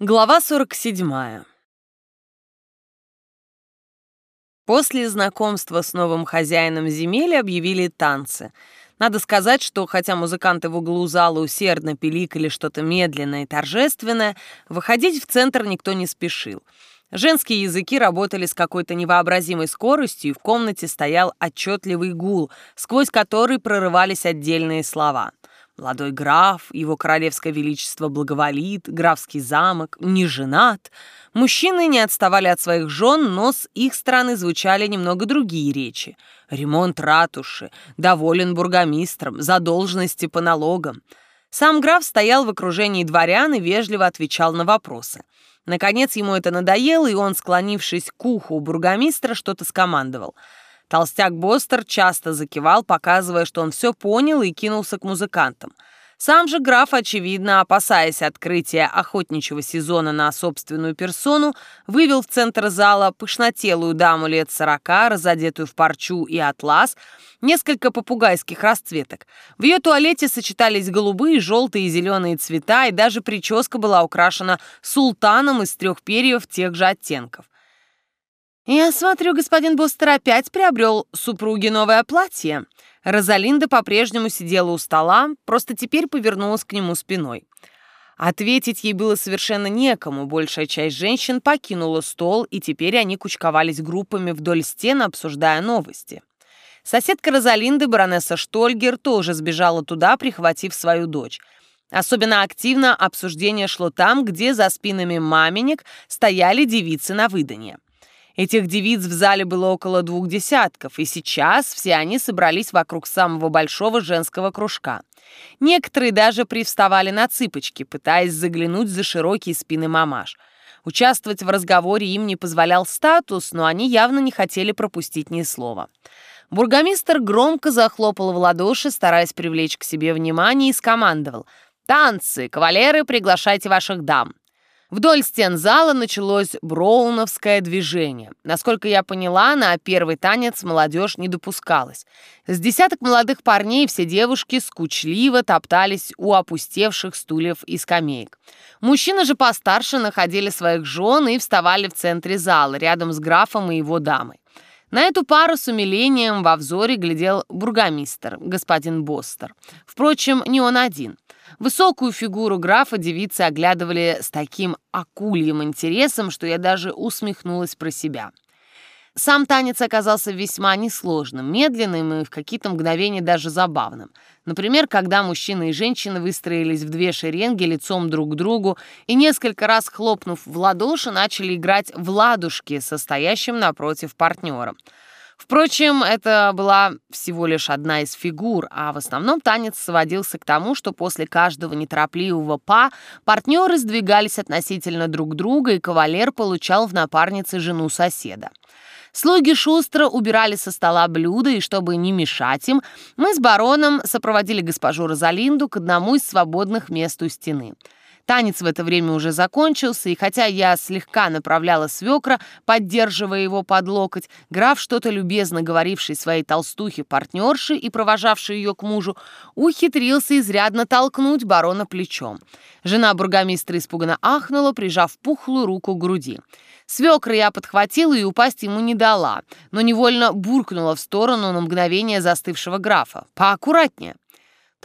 Глава 47. После знакомства с новым хозяином земель объявили танцы. Надо сказать, что хотя музыканты в углу зала усердно пиликали что-то медленное и торжественное, выходить в центр никто не спешил. Женские языки работали с какой-то невообразимой скоростью, и в комнате стоял отчетливый гул, сквозь который прорывались отдельные слова — Молодой граф, его королевское величество благоволит, графский замок, не женат. Мужчины не отставали от своих жен, но с их стороны звучали немного другие речи. Ремонт ратуши, доволен бургомистром, задолженности по налогам. Сам граф стоял в окружении дворян и вежливо отвечал на вопросы. Наконец ему это надоело, и он, склонившись к уху бургомистра, что-то скомандовал — Толстяк Бостер часто закивал, показывая, что он все понял и кинулся к музыкантам. Сам же граф, очевидно, опасаясь открытия охотничьего сезона на собственную персону, вывел в центр зала пышнотелую даму лет сорока, разодетую в парчу и атлас, несколько попугайских расцветок. В ее туалете сочетались голубые, желтые и зеленые цвета, и даже прическа была украшена султаном из трех перьев тех же оттенков. «Я смотрю, господин Бостер опять приобрел супруге новое платье». Розалинда по-прежнему сидела у стола, просто теперь повернулась к нему спиной. Ответить ей было совершенно некому, большая часть женщин покинула стол, и теперь они кучковались группами вдоль стен, обсуждая новости. Соседка Розалинды, баронесса Штольгер, тоже сбежала туда, прихватив свою дочь. Особенно активно обсуждение шло там, где за спинами маменек стояли девицы на выданье. Этих девиц в зале было около двух десятков, и сейчас все они собрались вокруг самого большого женского кружка. Некоторые даже привставали на цыпочки, пытаясь заглянуть за широкие спины мамаш. Участвовать в разговоре им не позволял статус, но они явно не хотели пропустить ни слова. Бургомистр громко захлопал в ладоши, стараясь привлечь к себе внимание, и скомандовал «Танцы! Кавалеры, приглашайте ваших дам!» Вдоль стен зала началось броуновское движение. Насколько я поняла, на первый танец молодежь не допускалась. С десяток молодых парней все девушки скучливо топтались у опустевших стульев и скамеек. Мужчины же постарше находили своих жен и вставали в центре зала, рядом с графом и его дамой. На эту пару с умилением во взоре глядел бургомистр, господин Бостер. Впрочем, не он один. Высокую фигуру графа девицы оглядывали с таким акульем интересом, что я даже усмехнулась про себя. Сам танец оказался весьма несложным, медленным и в какие-то мгновения даже забавным. Например, когда мужчины и женщины выстроились в две шеренги лицом друг к другу и несколько раз хлопнув в ладоши, начали играть в ладушки состоящим напротив партнером. Впрочем, это была всего лишь одна из фигур, а в основном танец сводился к тому, что после каждого неторопливого па партнеры сдвигались относительно друг друга, и кавалер получал в напарнице жену соседа. Слуги шустро убирали со стола блюда, и чтобы не мешать им, мы с бароном сопроводили госпожу Розалинду к одному из свободных мест у стены. Танец в это время уже закончился, и хотя я слегка направляла свекра, поддерживая его под локоть, граф, что-то любезно говоривший своей толстухе-партнерши и провожавший ее к мужу, ухитрился изрядно толкнуть барона плечом. Жена бургомистра испуганно ахнула, прижав пухлую руку к груди. Свекра я подхватила и упасть ему не дала, но невольно буркнула в сторону на мгновение застывшего графа. «Поаккуратнее!»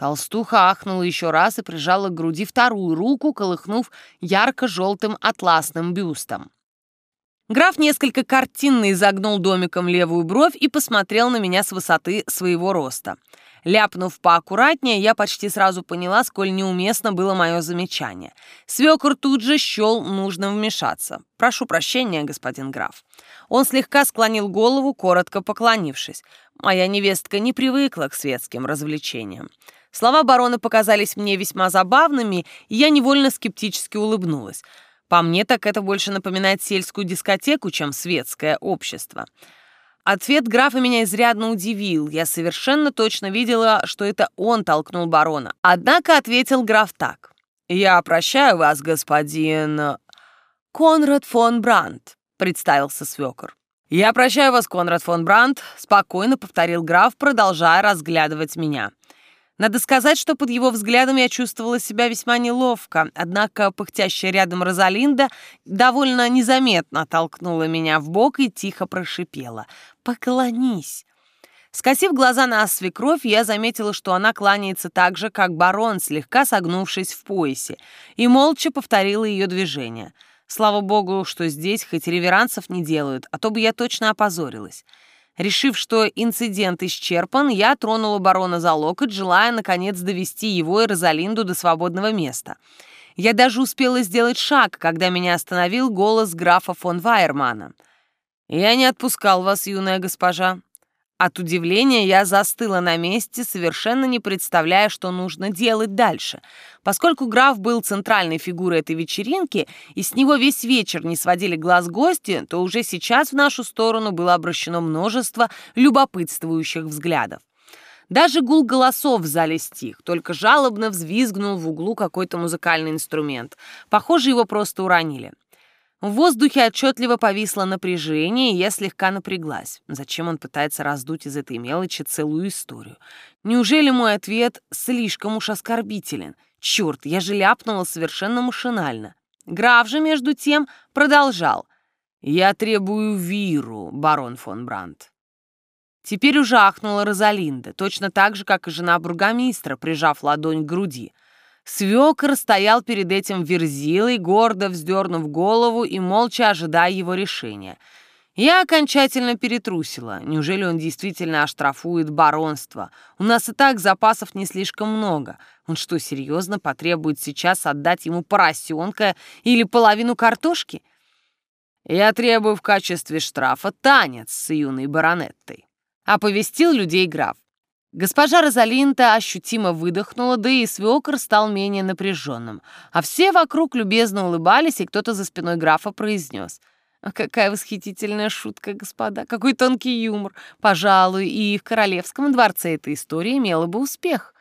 Толстуха ахнула еще раз и прижала к груди вторую руку, колыхнув ярко-желтым атласным бюстом. Граф несколько картинно изогнул домиком левую бровь и посмотрел на меня с высоты своего роста. Ляпнув поаккуратнее, я почти сразу поняла, сколь неуместно было мое замечание. Свекор тут же счел нужным вмешаться. «Прошу прощения, господин граф». Он слегка склонил голову, коротко поклонившись. «Моя невестка не привыкла к светским развлечениям». Слова барона показались мне весьма забавными, и я невольно скептически улыбнулась. По мне, так это больше напоминает сельскую дискотеку, чем светское общество. Ответ графа меня изрядно удивил. Я совершенно точно видела, что это он толкнул барона. Однако ответил граф так. «Я прощаю вас, господин...» «Конрад фон Брандт», — представился свекор. «Я прощаю вас, Конрад фон Брандт», — спокойно повторил граф, продолжая разглядывать меня. Надо сказать, что под его взглядом я чувствовала себя весьма неловко, однако пыхтящая рядом Розалинда довольно незаметно толкнула меня в бок и тихо прошипела «Поклонись». Скосив глаза на свекровь, я заметила, что она кланяется так же, как барон, слегка согнувшись в поясе, и молча повторила ее движение. Слава богу, что здесь хоть реверансов не делают, а то бы я точно опозорилась. Решив, что инцидент исчерпан, я тронула барона за локоть, желая, наконец, довести его и Розалинду до свободного места. Я даже успела сделать шаг, когда меня остановил голос графа фон Вайермана. «Я не отпускал вас, юная госпожа. От удивления я застыла на месте, совершенно не представляя, что нужно делать дальше. Поскольку граф был центральной фигурой этой вечеринки, и с него весь вечер не сводили глаз гости, то уже сейчас в нашу сторону было обращено множество любопытствующих взглядов. Даже гул голосов в зале стих, только жалобно взвизгнул в углу какой-то музыкальный инструмент. Похоже, его просто уронили. В воздухе отчетливо повисло напряжение, и я слегка напряглась. Зачем он пытается раздуть из этой мелочи целую историю? Неужели мой ответ слишком уж оскорбителен? Черт, я же ляпнула совершенно машинально. Граф же, между тем, продолжал. «Я требую Виру, барон фон Брандт». Теперь уже ахнула Розалинда, точно так же, как и жена бургомистра, прижав ладонь к груди. Свекр стоял перед этим верзилой, гордо вздернув голову и молча ожидая его решения. Я окончательно перетрусила. Неужели он действительно оштрафует баронство? У нас и так запасов не слишком много. Он что, серьезно потребует сейчас отдать ему поросенка или половину картошки? Я требую в качестве штрафа танец с юной баронеттой. Оповестил людей граф. Госпожа Розалинта ощутимо выдохнула, да и свекор стал менее напряженным. А все вокруг любезно улыбались, и кто-то за спиной графа произнес. «Какая восхитительная шутка, господа! Какой тонкий юмор! Пожалуй, и в королевском дворце эта история имела бы успех».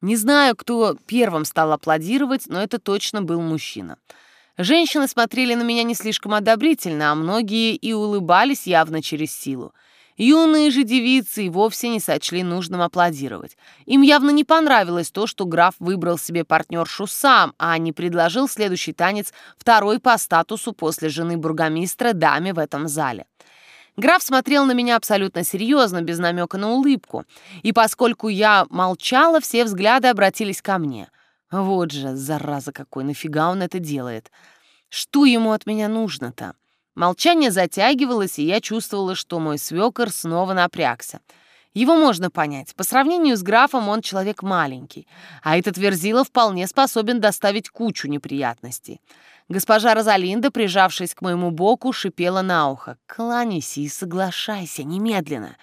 Не знаю, кто первым стал аплодировать, но это точно был мужчина. Женщины смотрели на меня не слишком одобрительно, а многие и улыбались явно через силу. Юные же девицы и вовсе не сочли нужным аплодировать. Им явно не понравилось то, что граф выбрал себе партнершу сам, а не предложил следующий танец второй по статусу после жены бургомистра даме в этом зале. Граф смотрел на меня абсолютно серьезно, без намека на улыбку. И поскольку я молчала, все взгляды обратились ко мне. Вот же, зараза какой, нафига он это делает? Что ему от меня нужно-то? Молчание затягивалось, и я чувствовала, что мой свекор снова напрягся. Его можно понять. По сравнению с графом он человек маленький, а этот Верзила вполне способен доставить кучу неприятностей. Госпожа Розалинда, прижавшись к моему боку, шипела на ухо. «Кланяйся и соглашайся немедленно».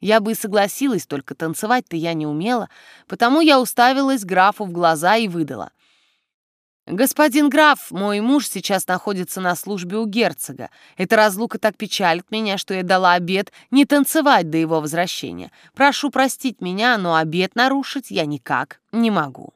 Я бы и согласилась, только танцевать-то я не умела, потому я уставилась графу в глаза и выдала. «Господин граф, мой муж сейчас находится на службе у герцога. Эта разлука так печалит меня, что я дала обед не танцевать до его возвращения. Прошу простить меня, но обед нарушить я никак не могу».